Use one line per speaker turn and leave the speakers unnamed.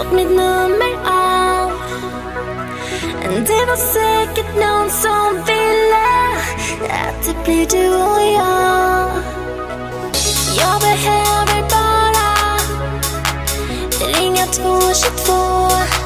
fått mitt nummer av Det var säkert någon som ville att det blir du och jag. Jag behöver bara ringa 222